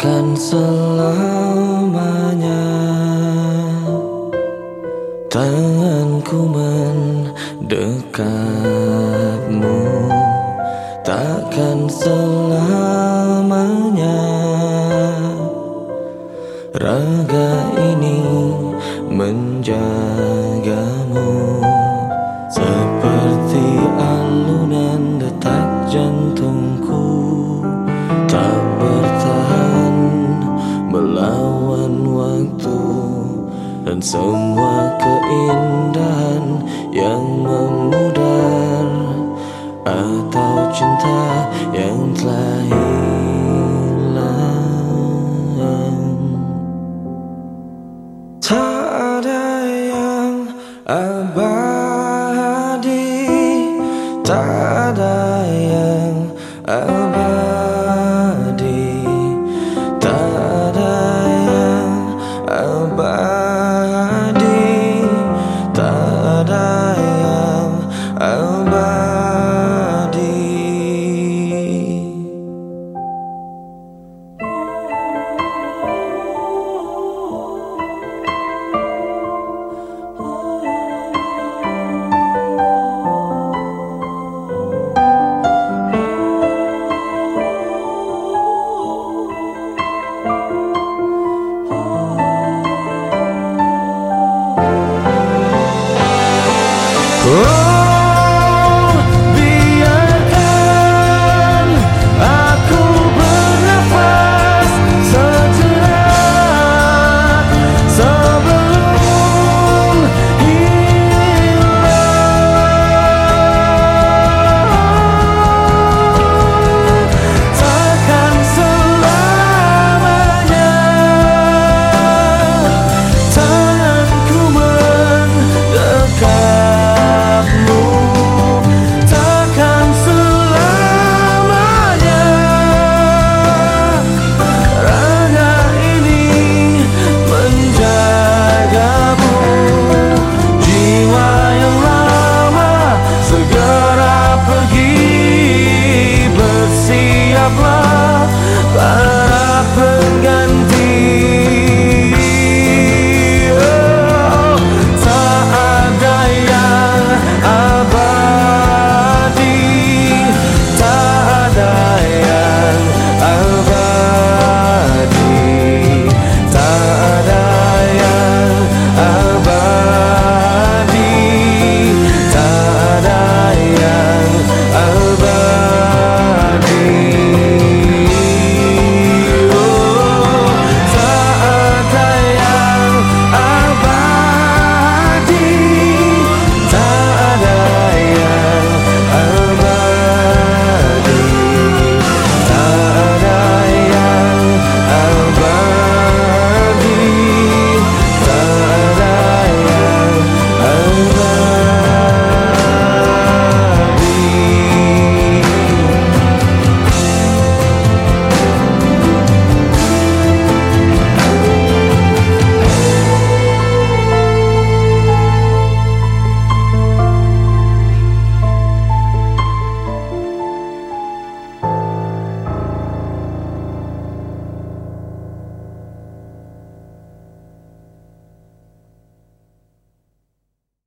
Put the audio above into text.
Takkan selamanya Tanganku mendekapmu Takkan selamanya Raga ini menjagamu. Seperti alunan Dan semua keindahan yang memudar Atau cinta yang telah hilang. Tak ada yang abadi Tak ada yang abadi